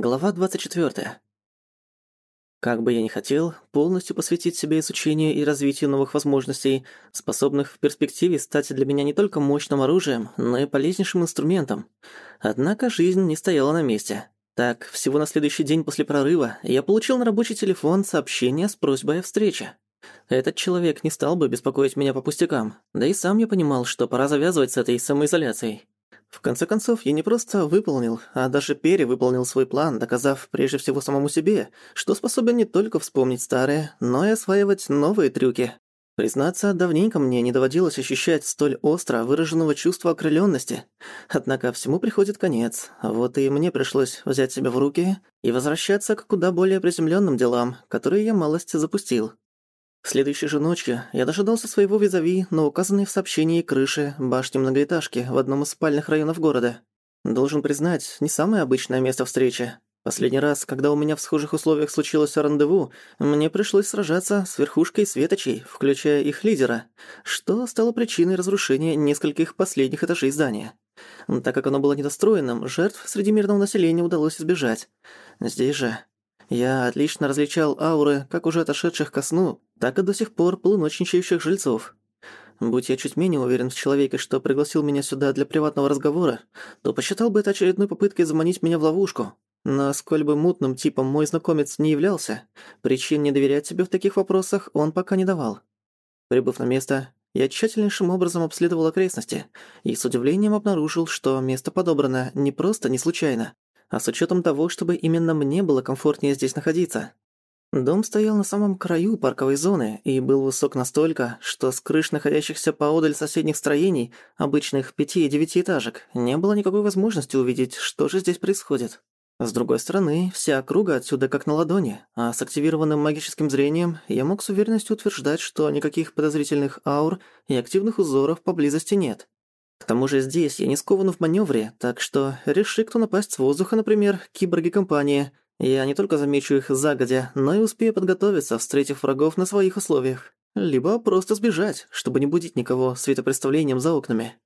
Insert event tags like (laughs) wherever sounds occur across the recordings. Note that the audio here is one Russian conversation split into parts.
Глава 24. Как бы я ни хотел полностью посвятить себе изучению и развитию новых возможностей, способных в перспективе стать для меня не только мощным оружием, но и полезнейшим инструментом. Однако жизнь не стояла на месте. Так, всего на следующий день после прорыва я получил на рабочий телефон сообщение с просьбой о встрече. Этот человек не стал бы беспокоить меня по пустякам, да и сам я понимал, что пора завязывать с этой самоизоляцией. В конце концов, я не просто выполнил, а даже перевыполнил свой план, доказав прежде всего самому себе, что способен не только вспомнить старые, но и осваивать новые трюки. Признаться, давненько мне не доводилось ощущать столь остро выраженного чувства окрылённости. Однако всему приходит конец, вот и мне пришлось взять себя в руки и возвращаться к куда более приземлённым делам, которые я малость запустил. Следующей же ночью я дожидался своего визави на указанной в сообщении крыше башни многоэтажки в одном из спальных районов города. Должен признать, не самое обычное место встречи. Последний раз, когда у меня в схожих условиях случилось рандеву, мне пришлось сражаться с верхушкой светочей, включая их лидера, что стало причиной разрушения нескольких последних этажей здания. Так как оно было недостроенным, жертв среди мирного населения удалось избежать. Здесь же я отлично различал ауры как уже отошедших ко сну, так и до сих пор полуночничающих жильцов. Будь я чуть менее уверен в человеке, что пригласил меня сюда для приватного разговора, то посчитал бы это очередной попыткой заманить меня в ловушку. Но сколь бы мутным типом мой знакомец не являлся, причин не доверять себе в таких вопросах он пока не давал. Прибыв на место, я тщательнейшим образом обследовал окрестности и с удивлением обнаружил, что место подобрано не просто не случайно, а с учетом того, чтобы именно мне было комфортнее здесь находиться. Дом стоял на самом краю парковой зоны и был высок настолько, что с крыш находящихся поодаль соседних строений, обычных пяти- и девятиэтажек, не было никакой возможности увидеть, что же здесь происходит. С другой стороны, вся округа отсюда как на ладони, а с активированным магическим зрением я мог с уверенностью утверждать, что никаких подозрительных аур и активных узоров поблизости нет. К тому же здесь я не скован в маневре, так что реши кто напасть с воздуха, например, киборги-компания, я не только замечу их загодя, но и успею подготовиться, встретив врагов на своих условиях. Либо просто сбежать, чтобы не будить никого светопредставлением за окнами.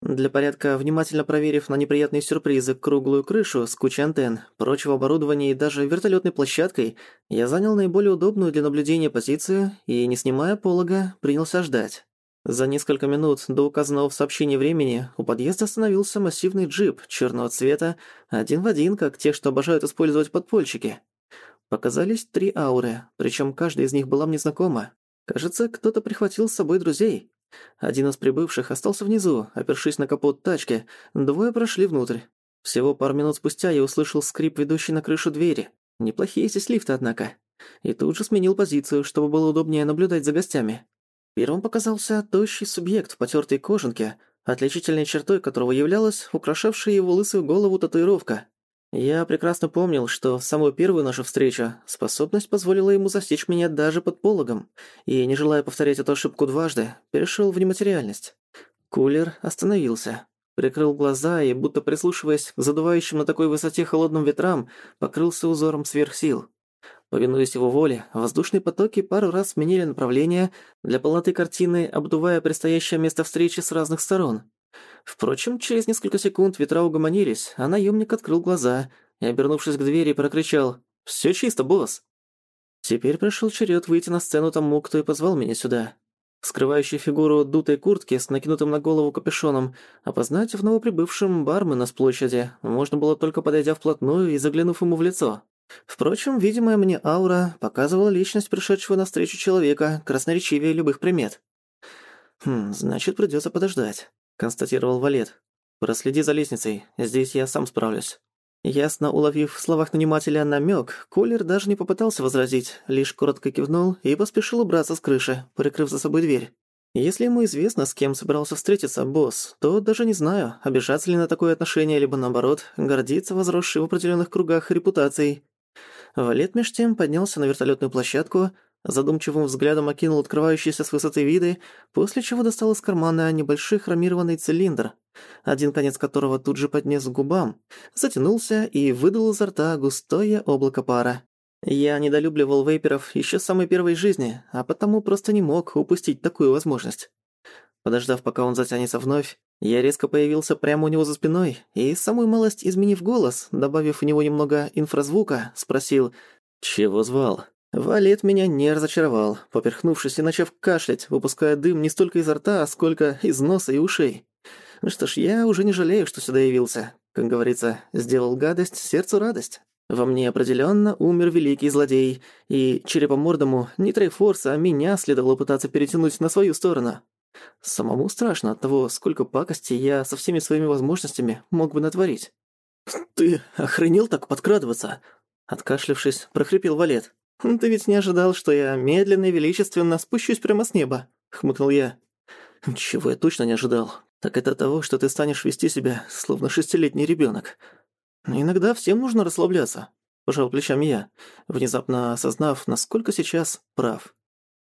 Для порядка, внимательно проверив на неприятные сюрпризы круглую крышу с кучей антенн, прочего оборудования и даже вертолетной площадкой, я занял наиболее удобную для наблюдения позицию и, не снимая полога, принялся ждать. За несколько минут до указанного в сообщении времени у подъезда остановился массивный джип черного цвета, один в один, как те, что обожают использовать подпольщики. Показались три ауры, причем каждая из них была мне знакома. Кажется, кто-то прихватил с собой друзей. Один из прибывших остался внизу, опершись на капот тачки, двое прошли внутрь. Всего пару минут спустя я услышал скрип, ведущий на крышу двери. Неплохие здесь лифты, однако. И тут же сменил позицию, чтобы было удобнее наблюдать за гостями. Первым показался тощий субъект в потёртой кожанке, отличительной чертой которого являлась украшавшая его лысую голову татуировка. Я прекрасно помнил, что в самую первую нашу встречу способность позволила ему засечь меня даже под пологом, и, не желая повторять эту ошибку дважды, перешёл в нематериальность. Кулер остановился, прикрыл глаза и, будто прислушиваясь к задувающим на такой высоте холодным ветрам, покрылся узором сверхсил. Повинуясь его воле, воздушные потоки пару раз сменили направление для полноты картины, обдувая предстоящее место встречи с разных сторон. Впрочем, через несколько секунд ветра угомонились, а наемник открыл глаза и, обернувшись к двери, прокричал «Всё чисто, босс!». Теперь пришел черед выйти на сцену тому, кто и позвал меня сюда. Скрывающий фигуру дутой куртки с накинутым на голову капюшоном, опознать в новоприбывшем бармена с площади можно было только подойдя вплотную и заглянув ему в лицо. Впрочем, видимая мне аура показывала личность пришедшего навстречу человека, красноречивее любых примет. «Хм, значит, придётся подождать», — констатировал Валет. «Проследи за лестницей, здесь я сам справлюсь». Ясно уловив в словах нанимателя намёк, Колер даже не попытался возразить, лишь коротко кивнул и поспешил убраться с крыши, прикрыв за собой дверь. Если ему известно, с кем собирался встретиться босс, то даже не знаю, обижаться ли на такое отношение, либо наоборот, гордиться возросшей в определённых кругах репутацией. Валет меж тем поднялся на вертолетную площадку, задумчивым взглядом окинул открывающиеся с высоты виды, после чего достал из кармана небольшой хромированный цилиндр, один конец которого тут же поднес к губам, затянулся и выдал изо рта густое облако пара. Я недолюбливал вейперов еще с самой первой жизни, а потому просто не мог упустить такую возможность. Подождав, пока он затянется вновь, Я резко появился прямо у него за спиной и, самую малость изменив голос, добавив в него немного инфразвука, спросил «Чего звал?». Валет меня не разочаровал, поперхнувшись и начав кашлять, выпуская дым не столько изо рта, сколько из носа и ушей. Что ж, я уже не жалею, что сюда явился. Как говорится, сделал гадость, сердцу радость. Во мне определенно умер великий злодей, и черепомордому не Трейфорса, а меня следовало пытаться перетянуть на свою сторону. Самому страшно от того, сколько пакости я со всеми своими возможностями мог бы натворить. «Ты охренел так подкрадываться?» Откашлившись, прохрипел Валет. «Ты ведь не ожидал, что я медленно и величественно спущусь прямо с неба?» — хмыкнул я. «Чего я точно не ожидал, так это того, что ты станешь вести себя, словно шестилетний ребенок. Иногда всем нужно расслабляться», — пожал плечами я, внезапно осознав, насколько сейчас прав.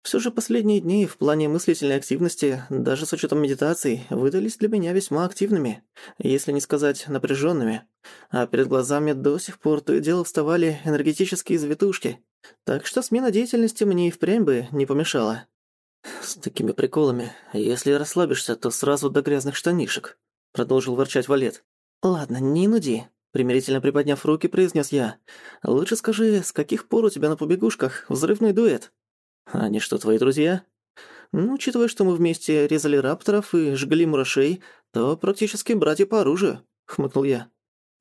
Все же последние дни в плане мыслительной активности, даже с учетом медитаций, выдались для меня весьма активными, если не сказать напряженными. А перед глазами до сих пор то и дело вставали энергетические завитушки. Так что смена деятельности мне и впрямь бы не помешала. «С такими приколами, если расслабишься, то сразу до грязных штанишек», — продолжил ворчать Валет. «Ладно, не нуди», — примирительно приподняв руки, произнес я. «Лучше скажи, с каких пор у тебя на побегушках взрывной дуэт?» «Они что, твои друзья?» «Ну, учитывая, что мы вместе резали рапторов и жгли мурашей, то практически братья по оружию», — хмыкнул я.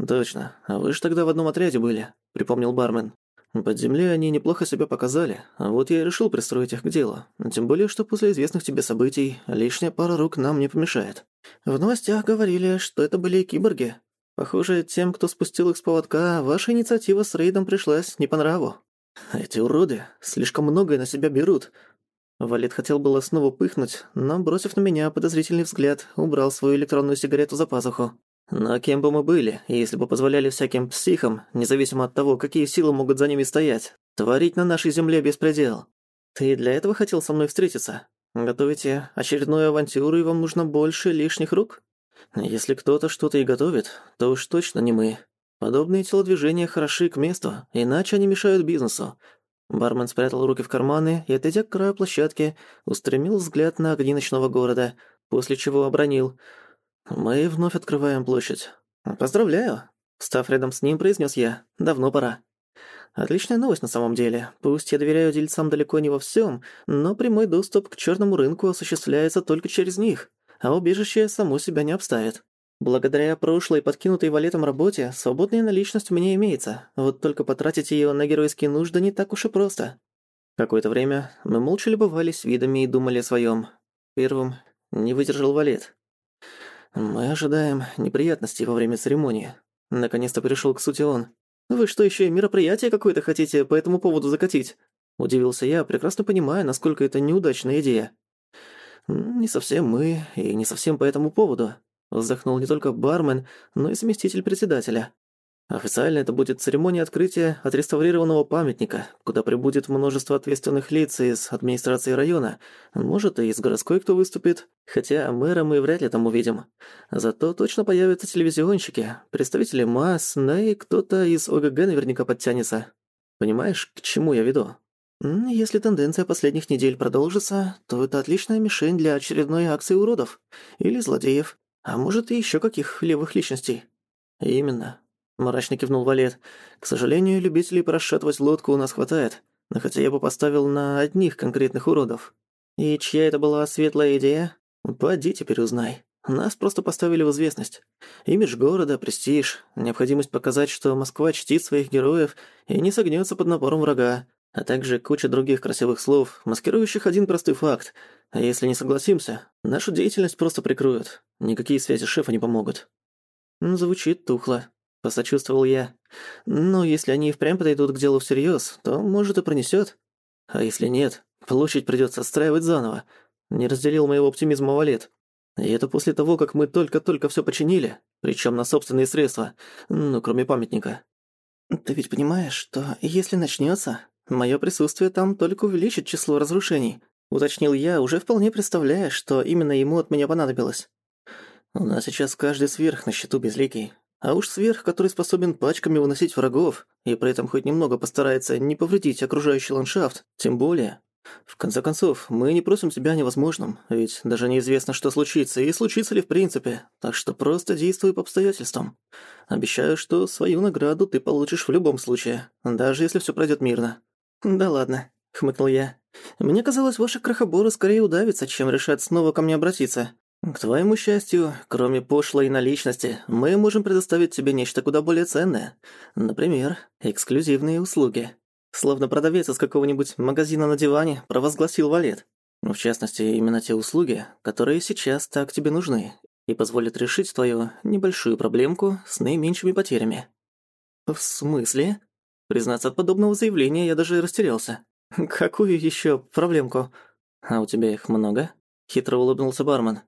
«Точно. А вы же тогда в одном отряде были», — припомнил бармен. «Под землей они неплохо себя показали, а вот я и решил пристроить их к делу. Тем более, что после известных тебе событий лишняя пара рук нам не помешает». «В новостях говорили, что это были киборги. Похоже, тем, кто спустил их с поводка, ваша инициатива с рейдом пришлась не по нраву». Эти уроды слишком многое на себя берут. Валет хотел было снова пыхнуть, но, бросив на меня подозрительный взгляд, убрал свою электронную сигарету за пазуху. Но кем бы мы были, если бы позволяли всяким психам, независимо от того, какие силы могут за ними стоять, творить на нашей земле беспредел? Ты для этого хотел со мной встретиться? Готовите очередную авантюру, и вам нужно больше лишних рук? Если кто-то что-то и готовит, то уж точно не мы. Подобные телодвижения хороши к месту, иначе они мешают бизнесу. Бармен спрятал руки в карманы и, отойдя к краю площадки, устремил взгляд на огни ночного города, после чего обронил. «Мы вновь открываем площадь. Поздравляю!» Став рядом с ним, произнес я. «Давно пора». Отличная новость на самом деле. Пусть я доверяю дельцам далеко не во всем, но прямой доступ к черному рынку осуществляется только через них, а убежище само себя не обставит. Благодаря прошлой подкинутой валетом работе, свободная наличность у меня имеется, вот только потратить её на геройские нужды не так уж и просто. Какое-то время мы молча любовались видами и думали о своём. Первым не выдержал валет. «Мы ожидаем неприятностей во время церемонии». Наконец-то перешёл к сути он. «Вы что, ещё и мероприятие какое-то хотите по этому поводу закатить?» Удивился я, прекрасно понимая, насколько это неудачная идея. «Не совсем мы, и не совсем по этому поводу», Вздохнул не только бармен, но и заместитель председателя. Официально это будет церемония открытия отреставрированного памятника, куда прибудет множество ответственных лиц из администрации района, может, и из городской кто выступит, хотя мэра мы вряд ли там увидим. Зато точно появятся телевизионщики, представители масс, да и кто-то из ОГГ наверняка подтянется. Понимаешь, к чему я веду? Если тенденция последних недель продолжится, то это отличная мишень для очередной акции уродов. Или злодеев. А может, и еще каких левых личностей?» «Именно», — мрачно кивнул Валет. «К сожалению, любителей расшатывать лодку у нас хватает, но хотя я бы поставил на одних конкретных уродов. И чья это была светлая идея? Поди теперь узнай. Нас просто поставили в известность. Имидж города, престиж, необходимость показать, что Москва чтит своих героев и не согнется под напором врага, а также куча других красивых слов, маскирующих один простой факт. А если не согласимся, нашу деятельность просто прикроют. Никакие связи шефа не помогут. Звучит тухло, посочувствовал я. Но если они и впрямь подойдут к делу всерьез, то, может, и пронесет. А если нет, площадь придется отстраивать заново. Не разделил моего оптимизма Валет. И это после того, как мы только-только все починили, причем на собственные средства, ну, кроме памятника. Ты ведь понимаешь, что если начнется, Мое присутствие там только увеличит число разрушений», — уточнил я, уже вполне представляя, что именно ему от меня понадобилось. «У нас сейчас каждый сверх на счету безликий. А уж сверх, который способен пачками выносить врагов, и при этом хоть немного постарается не повредить окружающий ландшафт, тем более. В конце концов, мы не просим тебя о невозможном, ведь даже неизвестно, что случится, и случится ли в принципе, так что просто действуй по обстоятельствам. Обещаю, что свою награду ты получишь в любом случае, даже если всё пройдёт мирно». «Да ладно», — хмыкнул я. «Мне казалось, ваши крохоборы скорее удавятся, чем решат снова ко мне обратиться. К твоему счастью, кроме пошлой наличности, мы можем предоставить тебе нечто куда более ценное. Например, эксклюзивные услуги» словно продавец из какого-нибудь магазина на диване, провозгласил Валет. В частности, именно те услуги, которые сейчас так тебе нужны и позволят решить твою небольшую проблемку с наименьшими потерями. В смысле? Признаться, от подобного заявления я даже растерялся. Какую еще проблемку? А у тебя их много? Хитро улыбнулся бармен.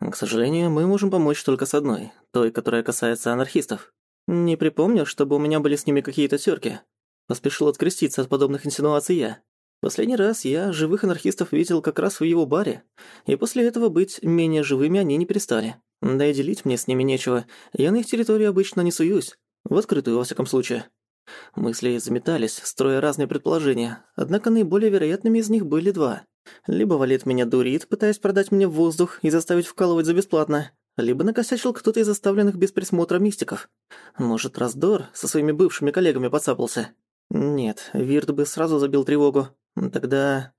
К сожалению, мы можем помочь только с одной, той, которая касается анархистов. Не припомню, чтобы у меня были с ними какие-то тёрки. Поспешил откреститься от подобных инсинуаций я. Последний раз я живых анархистов видел как раз в его баре, и после этого быть менее живыми они не перестали. Да и делить мне с ними нечего, я на их территорию обычно не суюсь, в открытую во всяком случае. Мысли заметались, строя разные предположения, однако наиболее вероятными из них были два. Либо Валет меня дурит, пытаясь продать мне воздух и заставить вкалывать за бесплатно, либо накосячил кто-то из оставленных без присмотра мистиков. Может, раздор со своими бывшими коллегами подцапался. Нет, Вирт бы сразу забил тревогу. Тогда...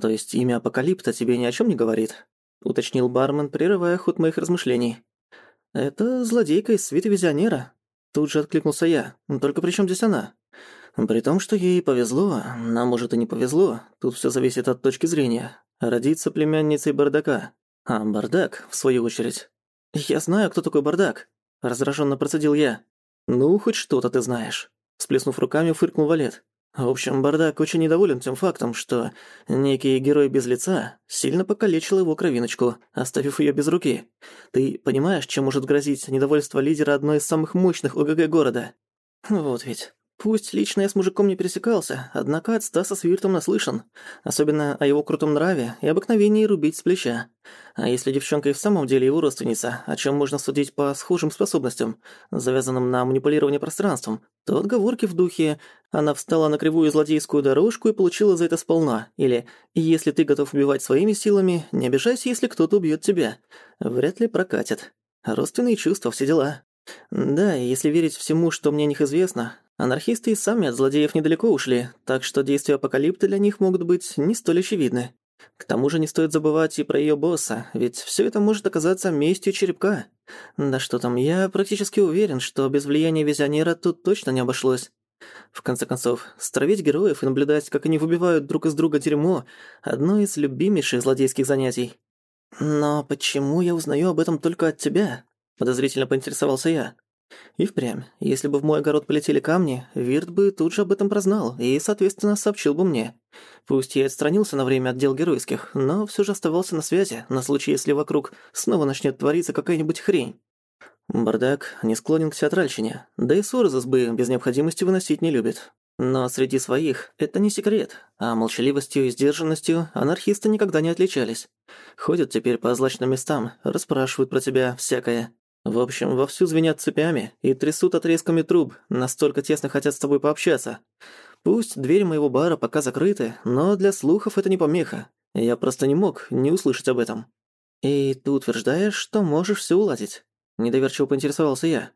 То есть имя Апокалипта тебе ни о чем не говорит? Уточнил бармен, прерывая ход моих размышлений. Это злодейка из свиты визионера. Тут же откликнулся я. Только при чем здесь она? При том, что ей повезло, нам, может, и не повезло, тут все зависит от точки зрения. Родиться племянницей бардака. А бардак, в свою очередь. Я знаю, кто такой бардак. Раздраженно процедил я. Ну, хоть что-то ты знаешь. Сплеснув руками, фыркнул Валет. В общем, Бардак очень недоволен тем фактом, что некий герой без лица сильно покалечил его кровиночку, оставив ее без руки. Ты понимаешь, чем может грозить недовольство лидера одной из самых мощных ОГГ города? Вот ведь. Пусть лично я с мужиком не пересекался, однако от Стаса с Виртом наслышан. Особенно о его крутом нраве и обыкновении рубить с плеча. А если девчонка и в самом деле его родственница, о чем можно судить по схожим способностям, завязанным на манипулирование пространством, то отговорки в духе «она встала на кривую злодейскую дорожку и получила за это сполна» или «если ты готов убивать своими силами, не обижайся, если кто-то убьет тебя» вряд ли прокатят. Родственные чувства, все дела. Да, если верить всему, что мне о них известно, Анархисты и сами от злодеев недалеко ушли, так что действия Апокалипта для них могут быть не столь очевидны. К тому же не стоит забывать и про её босса, ведь всё это может оказаться местью черепка. Да что там, я практически уверен, что без влияния визионера тут точно не обошлось. В конце концов, стравить героев и наблюдать, как они выбивают друг из друга дерьмо – одно из любимейших злодейских занятий. «Но почему я узнаю об этом только от тебя?» – подозрительно поинтересовался я. И впрямь, если бы в мой огород полетели камни, Вирт бы тут же об этом прознал и, соответственно, сообщил бы мне. Пусть я отстранился на время от дел геройских, но все же оставался на связи, на случай, если вокруг снова начнет твориться какая-нибудь хрень. Бардак не склонен к театральщине, да и ссоры сбы без необходимости выносить не любит. Но среди своих это не секрет, а молчаливостью и сдержанностью анархисты никогда не отличались. Ходят теперь по злачным местам, расспрашивают про тебя всякое. В общем, вовсю звенят цепями и трясут отрезками труб, настолько тесно хотят с тобой пообщаться. Пусть двери моего бара пока закрыты, но для слухов это не помеха. Я просто не мог не услышать об этом. И ты утверждаешь, что можешь все уладить? Недоверчиво поинтересовался я.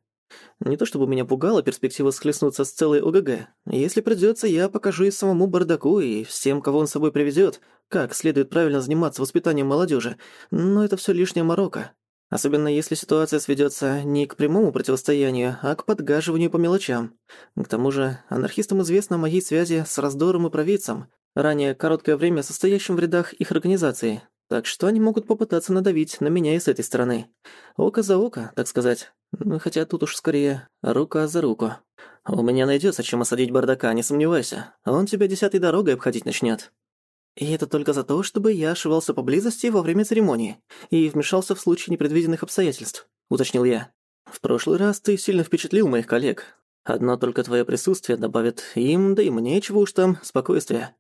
Не то чтобы меня пугала перспектива схлестнуться с целой ОГГ. Если придётся, я покажу и самому бардаку, и всем, кого он с собой привезёт, как следует правильно заниматься воспитанием молодёжи. Но это всё лишняя морока. Особенно если ситуация сведётся не к прямому противостоянию, а к подгаживанию по мелочам. К тому же, анархистам известно о моей связи с раздором и провидцем, ранее короткое время состоящим в рядах их организации. Так что они могут попытаться надавить на меня и с этой стороны. Око за око, так сказать. Ну, хотя тут уж скорее рука за руку. У меня найдётся чем осадить бардака, не сомневайся. Он тебя десятой дорогой обходить начнёт. И это только за то, чтобы я ошивался поблизости во время церемонии и вмешался в случае непредвиденных обстоятельств», — уточнил я. «В прошлый раз ты сильно впечатлил моих коллег. Одно только твое присутствие добавит им, да и мне, чего уж там, спокойствия.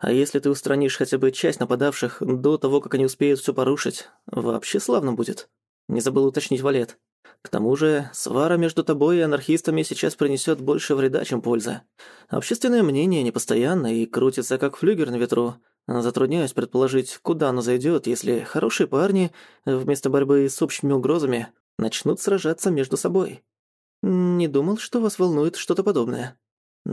А если ты устранишь хотя бы часть нападавших до того, как они успеют всё порушить, вообще славно будет». Не забыл уточнить Валет. К тому же, свара между тобой и анархистами сейчас принесет больше вреда, чем пользы. Общественное мнение непостоянно и крутится как флюгер на ветру. Затрудняюсь предположить, куда оно зайдет, если хорошие парни, вместо борьбы с общими угрозами, начнут сражаться между собой. Не думал, что вас волнует что-то подобное.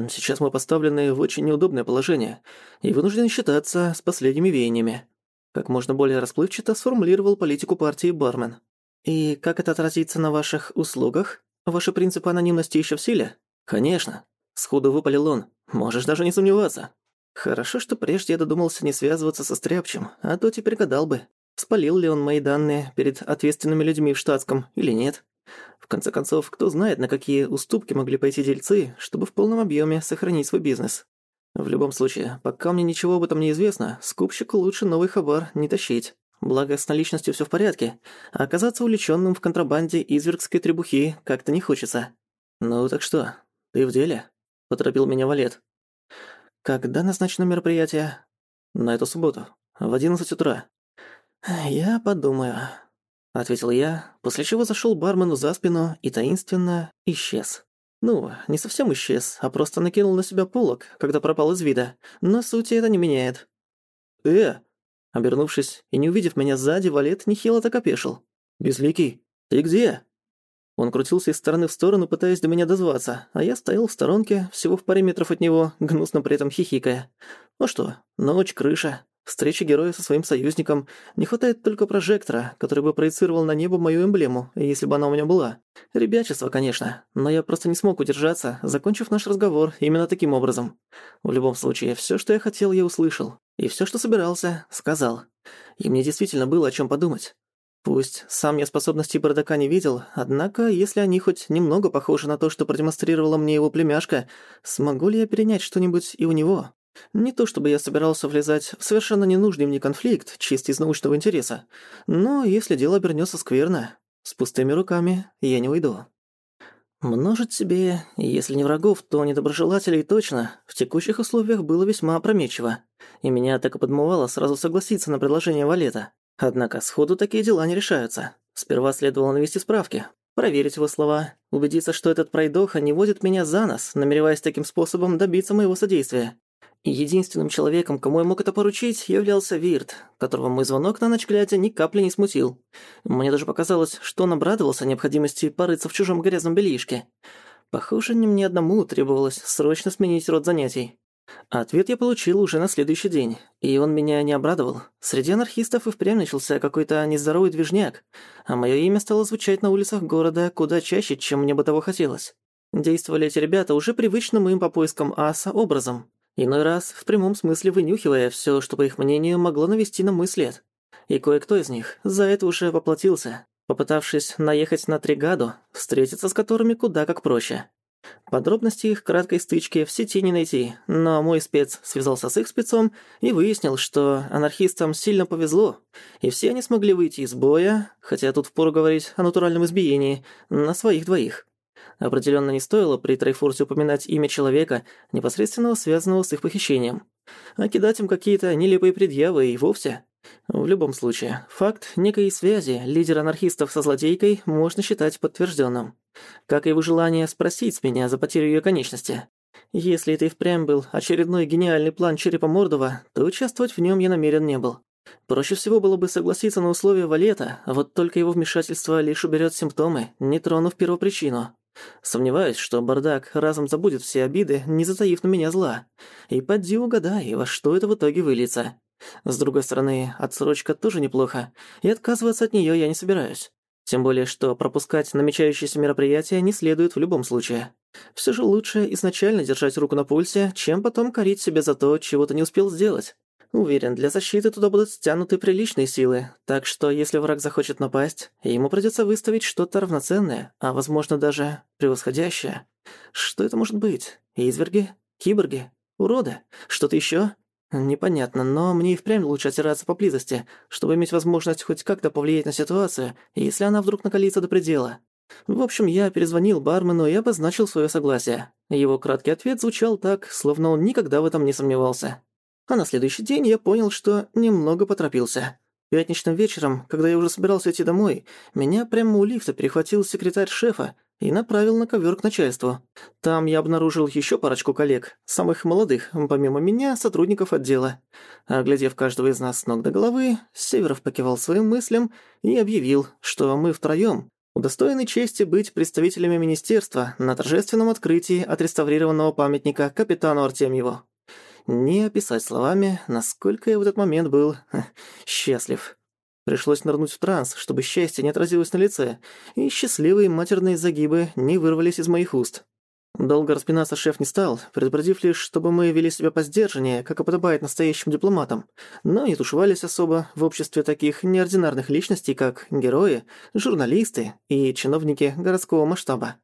Сейчас мы поставлены в очень неудобное положение и вынуждены считаться с последними веяниями. Как можно более расплывчато сформулировал политику партии Бармен. «И как это отразится на ваших услугах? Ваши принципы анонимности еще в силе?» «Конечно». Сходу выпалил он. «Можешь даже не сомневаться». Хорошо, что прежде я додумался не связываться со Стряпчем, а то теперь гадал бы, спалил ли он мои данные перед ответственными людьми в штатском или нет. В конце концов, кто знает, на какие уступки могли пойти дельцы, чтобы в полном объеме сохранить свой бизнес. В любом случае, пока мне ничего об этом не известно, скупщику лучше новый хабар не тащить. Благо, с наличностью все в порядке, а оказаться увлеченным в контрабанде извергской требухи как-то не хочется. «Ну так что, ты в деле?» – поторопил меня Валет. «Когда назначено мероприятие?» «На эту субботу, в одиннадцать утра». «Я подумаю», — ответил я, после чего зашел бармену за спину и таинственно исчез. Ну, не совсем исчез, а просто накинул на себя полог, когда пропал из вида, но сути это не меняет. «Э!» Обернувшись и не увидев меня сзади, Валет нехило так опешил. «Безликий, ты где?» Он крутился из стороны в сторону, пытаясь до меня дозваться, а я стоял в сторонке, всего в паре метров от него, гнусно при этом хихикая. Ну что, ночь, крыша, встреча героя со своим союзником. Не хватает только прожектора, который бы проецировал на небо мою эмблему, если бы она у меня была. Ребячество, конечно, но я просто не смог удержаться, закончив наш разговор именно таким образом. В любом случае, все, что я хотел, я услышал. И все, что собирался, сказал. И мне действительно было о чем подумать. Пусть сам я способностей бардака не видел, однако, если они хоть немного похожи на то, что продемонстрировала мне его племяшка, смогу ли я перенять что-нибудь и у него? Не то чтобы я собирался влезать в совершенно ненужный мне конфликт, чисто из научного интереса, но если дело обернется скверно, с пустыми руками я не уйду. Множить себе, если не врагов, то недоброжелателей точно, в текущих условиях было весьма опрометчиво, и меня так и подмывало сразу согласиться на предложение Валета. Однако сходу такие дела не решаются. Сперва следовало навести справки, проверить его слова, убедиться, что этот пройдоха не водит меня за нос, намереваясь таким способом добиться моего содействия. И единственным человеком, кому я мог это поручить, являлся Вирт, которого мой звонок на ночь глядя ни капли не смутил. Мне даже показалось, что он обрадовался необходимости порыться в чужом грязном бельишке. Похоже, не мне одному требовалось срочно сменить род занятий. Ответ я получил уже на следующий день, и он меня не обрадовал. Среди анархистов и впрямь начался какой-то нездоровый движняк, а мое имя стало звучать на улицах города куда чаще, чем мне бы того хотелось. Действовали эти ребята уже привычным им по поискам аса образом, иной раз в прямом смысле вынюхивая все, что, по их мнению, могло навести на мой след. И кое-кто из них за это уже воплотился, попытавшись наехать на Тригаду, встретиться с которыми куда как проще. Подробности их краткой стычки в сети не найти, но мой спец связался с их спецом и выяснил, что анархистам сильно повезло, и все они смогли выйти из боя, хотя тут впору говорить о натуральном избиении, на своих двоих. Определенно не стоило при Трайфорсе упоминать имя человека, непосредственно связанного с их похищением. А кидать им какие-то нелепые предъявы и вовсе. В любом случае, факт некой связи лидера анархистов со злодейкой можно считать подтвержденным. Как и его желание спросить с меня за потерю ее конечности. Если это и впрямь был очередной гениальный план Черепа Мордова, то участвовать в нем я намерен не был. Проще всего было бы согласиться на условия Валета, вот только его вмешательство лишь уберет симптомы, не тронув первопричину. Сомневаюсь, что бардак разом забудет все обиды, не затаив на меня зла. И поди угадай, во что это в итоге выльется. С другой стороны, отсрочка тоже неплохо, и отказываться от нее я не собираюсь. Тем более, что пропускать намечающиеся мероприятия не следует в любом случае. Все же лучше изначально держать руку на пульсе, чем потом корить себя за то, чего ты не успел сделать. Уверен, для защиты туда будут стянуты приличные силы, так что если враг захочет напасть, ему придется выставить что-то равноценное, а возможно даже превосходящее. Что это может быть? Изверги? Киборги? Уроды? Что-то еще? Непонятно, но мне и впрямь лучше отираться поблизости, чтобы иметь возможность хоть как-то повлиять на ситуацию, если она вдруг накалится до предела. В общем, я перезвонил бармену и обозначил свое согласие. Его краткий ответ звучал так, словно он никогда в этом не сомневался. А на следующий день я понял, что немного поторопился. Пятничным вечером, когда я уже собирался идти домой, меня прямо у лифта перехватил секретарь шефа и направил на ковер к начальству. Там я обнаружил еще парочку коллег, самых молодых, помимо меня, сотрудников отдела. Оглядев каждого из нас с ног до головы, Северов покивал своим мыслям и объявил, что мы втроём удостоены чести быть представителями министерства на торжественном открытии отреставрированного памятника капитану Артемьеву. Не описать словами, насколько я в этот момент был (laughs) счастлив. Пришлось нырнуть в транс, чтобы счастье не отразилось на лице, и счастливые матерные загибы не вырвались из моих уст. Долго распинаться шеф не стал, предупредив лишь, чтобы мы вели себя посдержаннее, как и подобает настоящим дипломатам, но не тушевались особо в обществе таких неординарных личностей, как герои, журналисты и чиновники городского масштаба.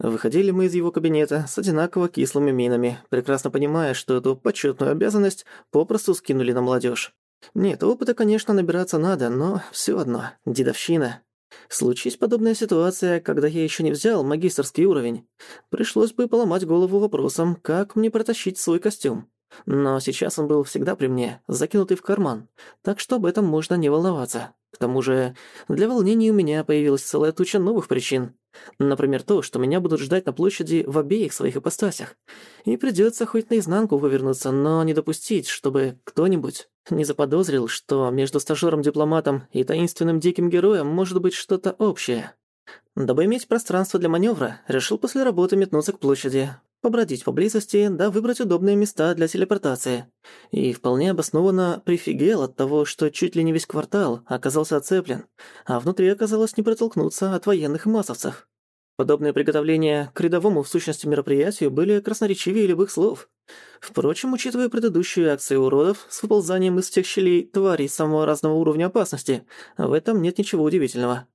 Выходили мы из его кабинета с одинаково кислыми минами, прекрасно понимая, что эту почетную обязанность попросту скинули на молодежь. Нет, опыта, конечно, набираться надо, но все одно, дедовщина. Случись подобная ситуация, когда я еще не взял магистрский уровень, пришлось бы поломать голову вопросом, как мне протащить свой костюм. Но сейчас он был всегда при мне, закинутый в карман, так что об этом можно не волноваться. К тому же, для волнений у меня появилась целая туча новых причин. Например, то, что меня будут ждать на площади в обеих своих ипостасях. И придётся хоть наизнанку вывернуться, но не допустить, чтобы кто-нибудь не заподозрил, что между стажёром-дипломатом и таинственным диким героем может быть что-то общее. Дабы иметь пространство для манёвра, решил после работы метнуться к площади, побродить поблизости, да выбрать удобные места для телепортации. И вполне обоснованно прифигел от того, что чуть ли не весь квартал оказался оцеплен, а внутри оказалось не протолкнуться от военных массовцев. Подобные приготовления к рядовому в сущности мероприятию были красноречивее любых слов. Впрочем, учитывая предыдущие акции уродов с выползанием из всех щелей тварей самого разного уровня опасности, в этом нет ничего удивительного.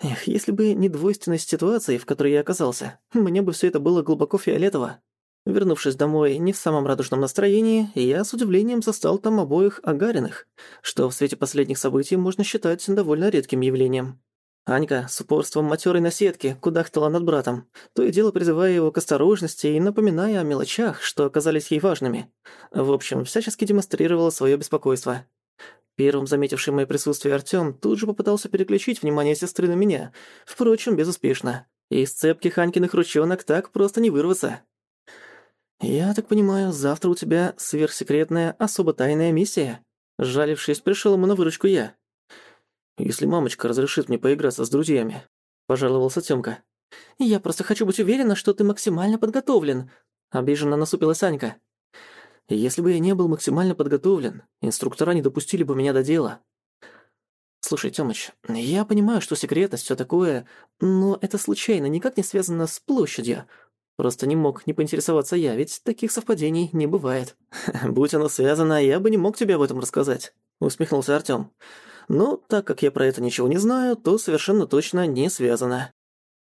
Эх, если бы не двойственность ситуации, в которой я оказался, мне бы все это было глубоко фиолетово. Вернувшись домой не в самом радужном настроении, я с удивлением застал там обоих огаренных, что в свете последних событий можно считать довольно редким явлением. Анька с упорством матерой на сетке кудахтала над братом, то и дело призывая его к осторожности и напоминая о мелочах, что оказались ей важными. В общем, всячески демонстрировала свое беспокойство. Первым заметивший мое присутствие Артём тут же попытался переключить внимание сестры на меня, впрочем, безуспешно. Из цепких Анькиных ручонок так просто не вырваться. «Я так понимаю, завтра у тебя сверхсекретная, особо тайная миссия?» Жалившись, пришел ему на выручку я. «Если мамочка разрешит мне поиграться с друзьями», – пожаловался Тёмка. «Я просто хочу быть уверена, что ты максимально подготовлен», – обиженно насупилась Анька. Если бы я не был максимально подготовлен, инструктора не допустили бы меня до дела. Слушай, Тёмыч, я понимаю, что секретность всё такое, но это случайно никак не связано с площадью. Просто не мог не поинтересоваться я, ведь таких совпадений не бывает. (laughs) Будь оно связано, я бы не мог тебе об этом рассказать, усмехнулся Артём. Но так как я про это ничего не знаю, то совершенно точно не связано.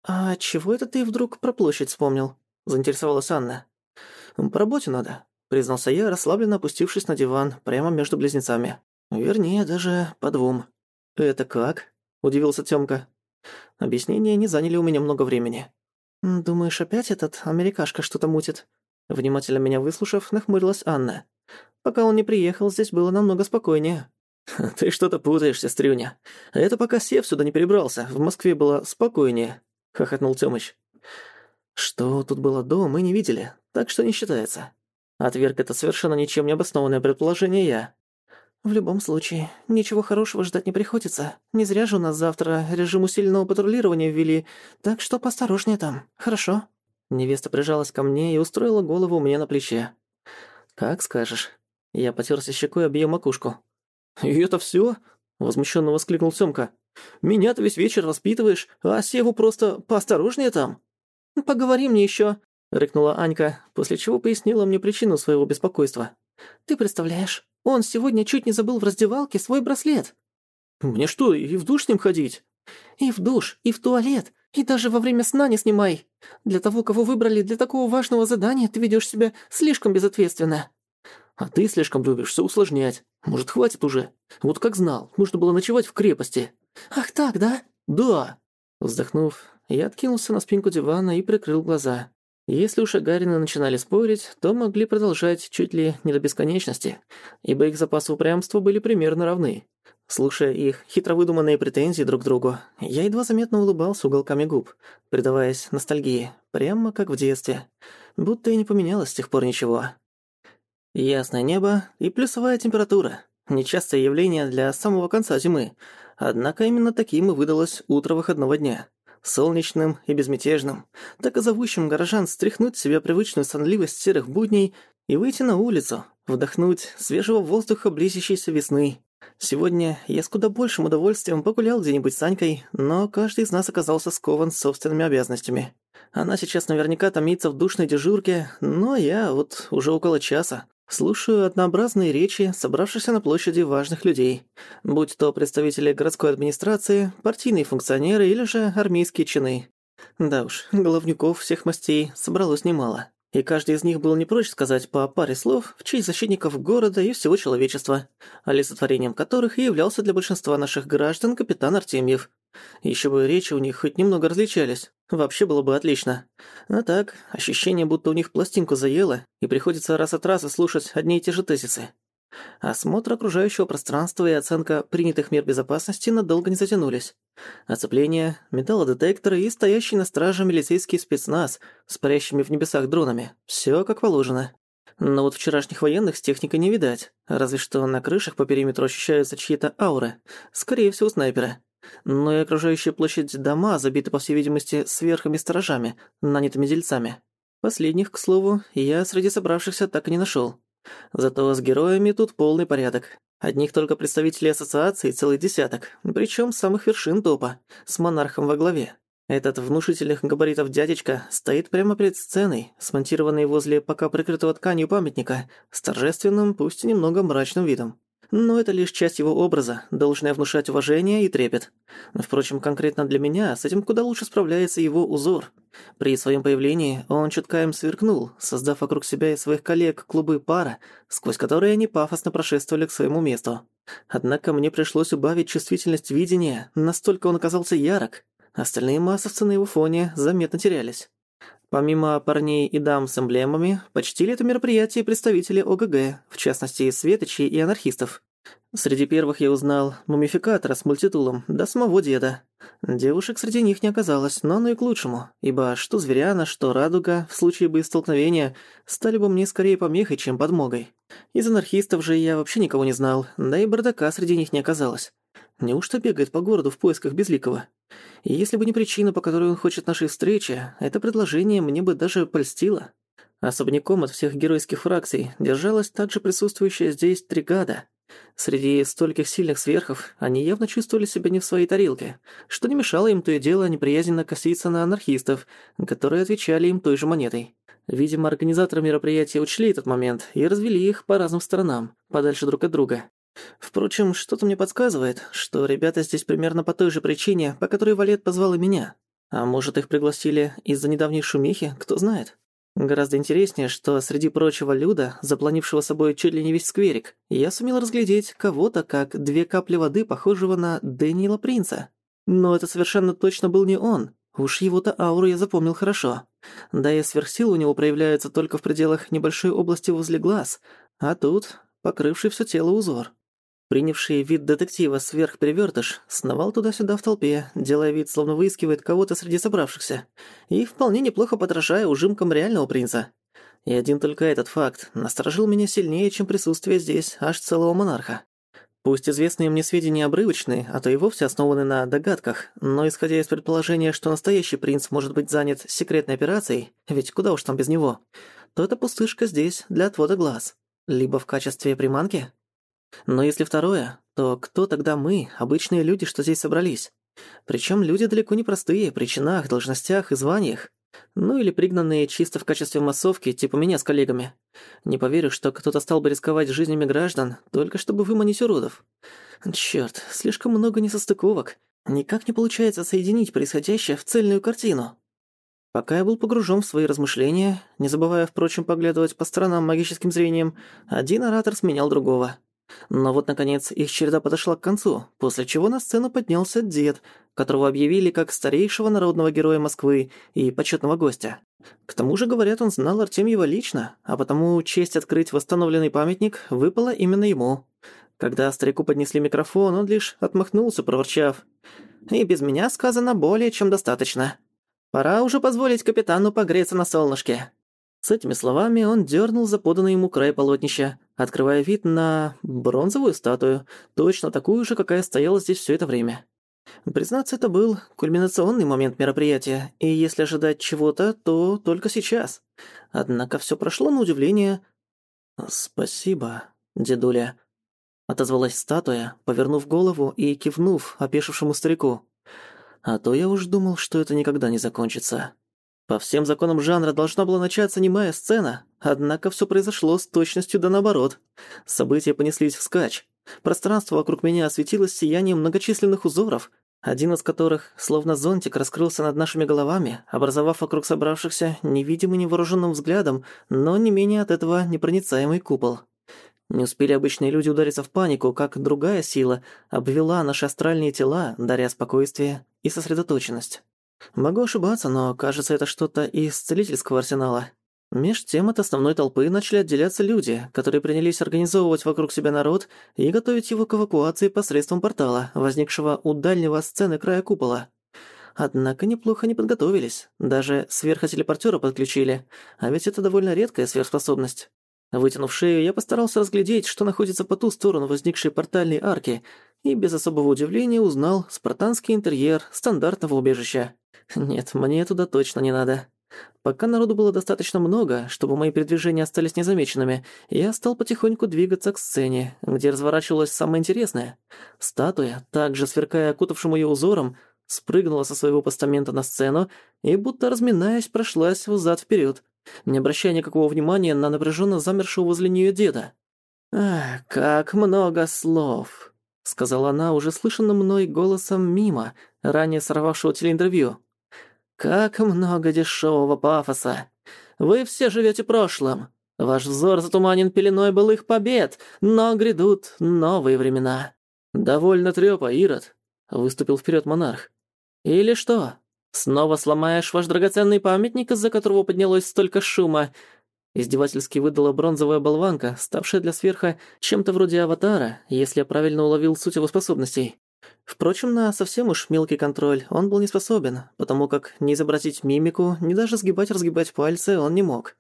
А чего это ты вдруг про площадь вспомнил? заинтересовалась Анна. По работе надо признался я, расслабленно опустившись на диван прямо между близнецами. Вернее, даже по двум. «Это как?» – удивился Тёмка. Объяснения не заняли у меня много времени. «Думаешь, опять этот америкашка что-то мутит?» Внимательно меня выслушав, нахмурилась Анна. «Пока он не приехал, здесь было намного спокойнее». (laughs) «Ты что-то путаешь, сестрюня. Это пока Сев сюда не перебрался, в Москве было спокойнее», — хохотнул Тёмыч. «Что тут было до, мы не видели, так что не считается. Отверг это совершенно ничем не обоснованное предположение я. «В любом случае, ничего хорошего ждать не приходится. Не зря же у нас завтра режим усиленного патрулирования ввели, так что посторожнее там, хорошо?» Невеста прижалась ко мне и устроила голову мне на плече. «Как скажешь». Я потёрся щекой об её макушку. «И это всё?» — возмущённо воскликнул Сёмка. «Меня-то весь вечер воспитываешь, а Севу просто поосторожнее там». «Поговори мне ещё», — рыкнула Анька, после чего пояснила мне причину своего беспокойства. «Ты представляешь, он сегодня чуть не забыл в раздевалке свой браслет». «Мне что, и в душ с ним ходить?» «И в душ, и в туалет, и даже во время сна не снимай. Для того, кого выбрали для такого важного задания, ты ведёшь себя слишком безответственно». «А ты слишком любишь все усложнять. Может, хватит уже? Вот как знал, нужно было ночевать в крепости». «Ах так, да?» «Да». Вздохнув, я откинулся на спинку дивана и прикрыл глаза. Если уж Агарины начинали спорить, то могли продолжать чуть ли не до бесконечности, ибо их запасы упрямства были примерно равны. Слушая их хитро выдуманные претензии друг к другу, я едва заметно улыбался уголками губ, предаваясь ностальгии, прямо как в детстве. Будто и не поменялось с тех пор ничего. Ясное небо и плюсовая температура. Нечастое явление для самого конца зимы. Однако именно таким и выдалось утро выходного дня. Солнечным и безмятежным, так и зовущим горожан стряхнуть с себя привычную сонливость серых будней и выйти на улицу, вдохнуть свежего воздуха близящейся весны. Сегодня я с куда большим удовольствием погулял где-нибудь с Анькой, но каждый из нас оказался скован собственными обязанностями. Она сейчас наверняка томится в душной дежурке, но я вот уже около часа слушаю однообразные речи собравшихся на площади важных людей, будь то представители городской администрации, партийные функционеры или же армейские чины. Да уж, головников всех мастей собралось немало и каждый из них был не прочь сказать по паре слов в честь защитников города и всего человечества, олицетворением которых и являлся для большинства наших граждан капитан Артемьев. Еще бы речи у них хоть немного различались, вообще было бы отлично. А так, ощущение, будто у них пластинку заело, и приходится раз от раза слушать одни и те же тезисы. Осмотр окружающего пространства и оценка принятых мер безопасности надолго не затянулись. Оцепление, металлодетекторы и стоящий на страже милицейский спецназ с парящими в небесах дронами. Всё как положено. Но вот вчерашних военных с техникой не видать. Разве что на крышах по периметру ощущаются чьи-то ауры. Скорее всего, снайперы. Но и окружающая площадь дома забита, по всей видимости, сверхами-сторожами, нанятыми дельцами. Последних, к слову, я среди собравшихся так и не нашёл. Зато с героями тут полный порядок. Одних только представителей ассоциации целый десяток, причем самых вершин топа, с монархом во главе. Этот внушительных габаритов дядечка стоит прямо перед сценой, смонтированной возле пока прикрытого тканью памятника, с торжественным, пусть и немного мрачным видом но это лишь часть его образа, должная внушать уважение и трепет. Впрочем, конкретно для меня с этим куда лучше справляется его узор. При своем появлении он чутка им сверкнул, создав вокруг себя и своих коллег клубы пара, сквозь которые они пафосно прошествовали к своему месту. Однако мне пришлось убавить чувствительность видения, настолько он оказался ярок. Остальные массовцы на его фоне заметно терялись. Помимо парней и дам с эмблемами, почтили это мероприятие представители ОГГ, в частности, светочей и анархистов. Среди первых я узнал мумификатора с мультитулом, да самого деда. Девушек среди них не оказалось, но оно и к лучшему, ибо что зверяна, что радуга, в случае бы столкновения, стали бы мне скорее помехой, чем подмогой. Из анархистов же я вообще никого не знал, да и бардака среди них не оказалось. Неужто бегает по городу в поисках Безликого? И если бы не причина, по которой он хочет нашей встречи, это предложение мне бы даже польстило. Особняком от всех геройских фракций держалась также присутствующая здесь тригада. Среди стольких сильных сверхов они явно чувствовали себя не в своей тарелке, что не мешало им то и дело неприязненно коситься на анархистов, которые отвечали им той же монетой. Видимо, организаторы мероприятия учли этот момент и развели их по разным сторонам, подальше друг от друга. Впрочем, что-то мне подсказывает, что ребята здесь примерно по той же причине, по которой Валет позвал и меня. А может, их пригласили из-за недавней шумихи, кто знает. Гораздо интереснее, что среди прочего люда, запланившего собой чуть ли не весь скверик, я сумел разглядеть кого-то как две капли воды, похожего на Дэниела Принца. Но это совершенно точно был не он. Уж его-то ауру я запомнил хорошо. Да и сверхсилы у него проявляются только в пределах небольшой области возле глаз, а тут покрывший все тело узор. Принявший вид детектива сверхперевертыш сновал туда-сюда в толпе, делая вид, словно выискивает кого-то среди собравшихся, и вполне неплохо подражая ужимкам реального принца. И один только этот факт насторожил меня сильнее, чем присутствие здесь аж целого монарха. Пусть известные мне сведения обрывочны, а то и вовсе основаны на догадках, но исходя из предположения, что настоящий принц может быть занят секретной операцией, ведь куда уж там без него, то эта пустышка здесь для отвода глаз. Либо в качестве приманки, но если второе, то кто тогда мы, обычные люди, что здесь собрались? Причем люди далеко не простые, при чинах, должностях и званиях. Ну или пригнанные чисто в качестве массовки, типа меня с коллегами. Не поверю, что кто-то стал бы рисковать жизнями граждан, только чтобы выманить уродов. Чёрт, слишком много несостыковок. Никак не получается соединить происходящее в цельную картину. Пока я был погружен в свои размышления, не забывая, впрочем, поглядывать по сторонам магическим зрением, один оратор сменял другого. Но вот, наконец, их череда подошла к концу, после чего на сцену поднялся дед, которого объявили как старейшего народного героя Москвы и почетного гостя. К тому же, говорят, он знал Артемьева лично, а потому честь открыть восстановленный памятник выпала именно ему. Когда старику поднесли микрофон, он лишь отмахнулся, проворчав. «И без меня сказано более чем достаточно. Пора уже позволить капитану погреться на солнышке». С этими словами он дернул за поданный ему край полотнища, открывая вид на бронзовую статую, точно такую же, какая стояла здесь все это время. Признаться, это был кульминационный момент мероприятия, и если ожидать чего-то, то только сейчас. Однако все прошло на удивление. «Спасибо, дедуля», — отозвалась статуя, повернув голову и кивнув опешившему старику. «А то я уж думал, что это никогда не закончится». По всем законам жанра должна была начаться немая сцена, однако все произошло с точностью да наоборот. События понеслись вскачь. Пространство вокруг меня осветилось сиянием многочисленных узоров, один из которых, словно зонтик, раскрылся над нашими головами, образовав вокруг собравшихся невидимый невооруженным взглядом, но не менее от этого непроницаемый купол. Не успели обычные люди удариться в панику, как другая сила обвела наши астральные тела, даря спокойствие и сосредоточенность. Могу ошибаться, но кажется, это что-то из целительского арсенала. Меж тем от основной толпы начали отделяться люди, которые принялись организовывать вокруг себя народ и готовить его к эвакуации посредством портала, возникшего у дальнего сцены края купола. Однако неплохо не подготовились, даже сверхотелепортера подключили, а ведь это довольно редкая сверхспособность. Вытянув шею, я постарался разглядеть, что находится по ту сторону возникшей портальной арки, и без особого удивления узнал спартанский интерьер стандартного убежища. Нет, мне туда точно не надо. Пока народу было достаточно много, чтобы мои передвижения остались незамеченными, я стал потихоньку двигаться к сцене, где разворачивалось самое интересное. Статуя, также сверкая окутавшим её узором, спрыгнула со своего постамента на сцену и, будто разминаясь, прошлась взад вперед, не обращая никакого внимания на напряженно замершего возле нее деда. «Ах, как много слов!» — сказала она уже слышанным мной голосом мимо, ранее сорвавшего телеинтервью. Как много дешевого пафоса. Вы все живете прошлым. Ваш взор затуманен пеленой былых побед, но грядут новые времена. Довольно трёпа, Ирод, выступил вперед монарх. Или что? Снова сломаешь ваш драгоценный памятник, из-за которого поднялось столько шума? Издевательски выдала бронзовая болванка, ставшая для сверха чем-то вроде аватара, если я правильно уловил суть его способностей. Впрочем, на совсем уж мелкий контроль он был не способен, потому как не изобразить мимику, ни даже сгибать-разгибать пальцы он не мог.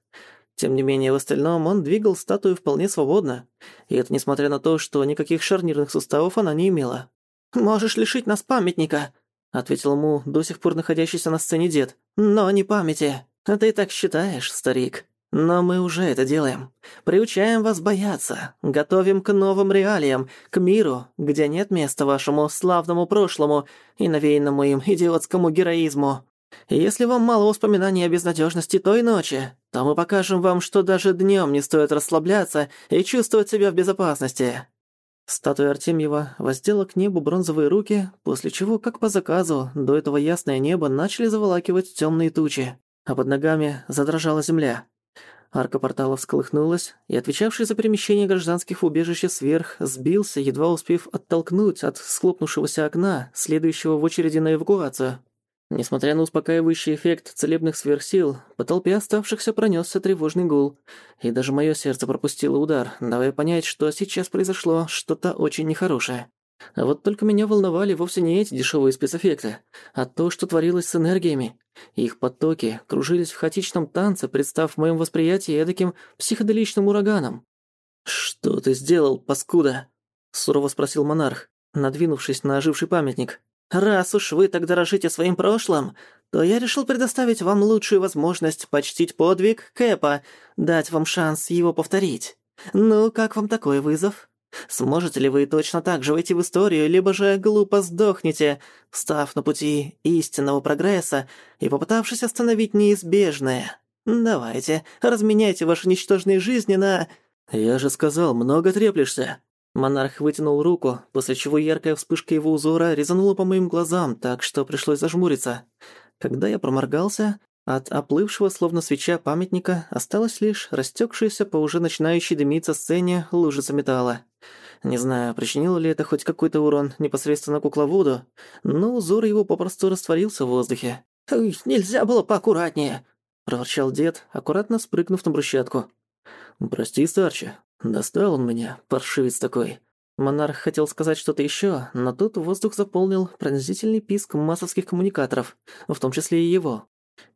Тем не менее, в остальном он двигал статую вполне свободно, и это несмотря на то, что никаких шарнирных суставов она не имела. «Можешь лишить нас памятника», — ответил ему до сих пор находящийся на сцене дед, — «но не памяти. Ты так считаешь, старик?» Но мы уже это делаем. Приучаем вас бояться, готовим к новым реалиям, к миру, где нет места вашему славному прошлому и навеянному им идиотскому героизму. если вам мало воспоминаний о безнадежности той ночи, то мы покажем вам, что даже днем не стоит расслабляться и чувствовать себя в безопасности». Статуя Артемьева воздела к небу бронзовые руки, после чего, как по заказу, до этого ясное небо начали заволакивать темные тучи, а под ногами задрожала земля. Арка портала всколыхнулась, и отвечавший за перемещение гражданских в убежище сверх сбился, едва успев оттолкнуть от схлопнувшегося окна, следующего в очереди на эвакуацию. Несмотря на успокаивающий эффект целебных сверхсил, по толпе оставшихся пронесся тревожный гул, и даже мое сердце пропустило удар, давая понять, что сейчас произошло что-то очень нехорошее. А вот только меня волновали вовсе не эти дешевые спецэффекты, а то, что творилось с энергиями. Их потоки кружились в хаотичном танце, представ в моем восприятии эдаким психоделичным ураганом. «Что ты сделал, паскуда?» — сурово спросил монарх, надвинувшись на оживший памятник. «Раз уж вы так дорожите своим прошлым, то я решил предоставить вам лучшую возможность почтить подвиг Кэпа, дать вам шанс его повторить. Ну, как вам такой вызов?» Сможете ли вы точно так же войти в историю, либо же глупо сдохнете, встав на пути истинного прогресса и попытавшись остановить неизбежное? Давайте, разменяйте ваши ничтожные жизни на... Я же сказал, много треплешься. Монарх вытянул руку, после чего яркая вспышка его узора резанула по моим глазам, так что пришлось зажмуриться. Когда я проморгался, от оплывшего, словно свеча памятника, осталась лишь растекшаяся по уже начинающей дымиться сцене лужица металла. Не знаю, причинило ли это хоть какой-то урон непосредственно кукловоду, но узор его попросту растворился в воздухе. «Нельзя было поаккуратнее!» — проворчал дед, аккуратно спрыгнув на брусчатку. «Прости, старче, достал он меня, паршивец такой. Монарх хотел сказать что-то ещё, но тут воздух заполнил пронзительный писк массовских коммуникаторов, в том числе и его.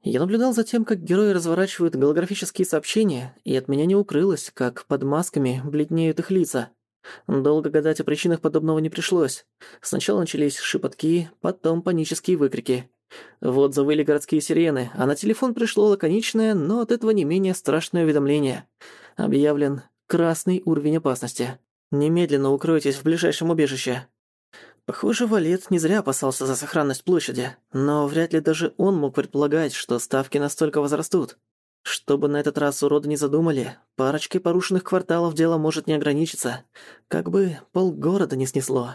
Я наблюдал за тем, как герои разворачивают голографические сообщения, и от меня не укрылось, как под масками бледнеют их лица. Долго гадать о причинах подобного не пришлось. Сначала начались шепотки, потом панические выкрики. Вот завыли городские сирены, а на телефон пришло лаконичное, но от этого не менее страшное уведомление. Объявлен красный уровень опасности. Немедленно укройтесь в ближайшем убежище. Похоже, Валет не зря опасался за сохранность площади, но вряд ли даже он мог предполагать, что ставки настолько возрастут. Чтобы на этот раз уроды не задумали, парочкой порушенных кварталов дело может не ограничиться, как бы полгорода не снесло.